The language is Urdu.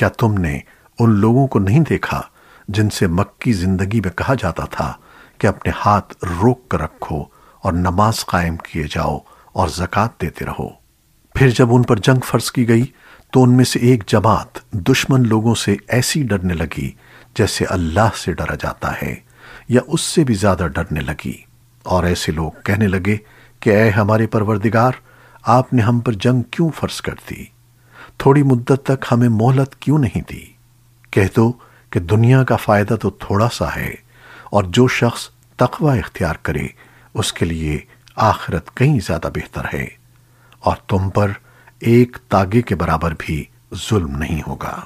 کیا تم نے ان لوگوں کو نہیں دیکھا جن سے مکی زندگی میں کہا جاتا تھا کہ اپنے ہاتھ روک کر رکھو اور نماز قائم کیے جاؤ اور زکوٰۃ دیتے رہو؟ پھر جب ان پر جنگ فرض کی گئی تو ان میں سے ایک جماعت دشمن لوگوں سے ایسی ڈرنے لگی جیسے اللہ سے ڈرا جاتا ہے یا اس سے بھی زیادہ ڈرنے لگی۔ اور ایسے لوگ کہنے لگے کہ اے ہمارے پروردگار، آپ نے ہم پر جنگ کیوں فرض کر دی؟ تھوڑی مدت تک ہمیں مہلت کیوں نہیں دی؟ کہہ دو کہ دنیا کا فائدہ تو تھوڑا سا ہے اور جو شخص تقوی اختیار کرے، اس کے لیے آخرت کہیں زیادہ بہتر ہے اور تم پر ایک تاگے کے برابر بھی ظلم نہیں ہوگا۔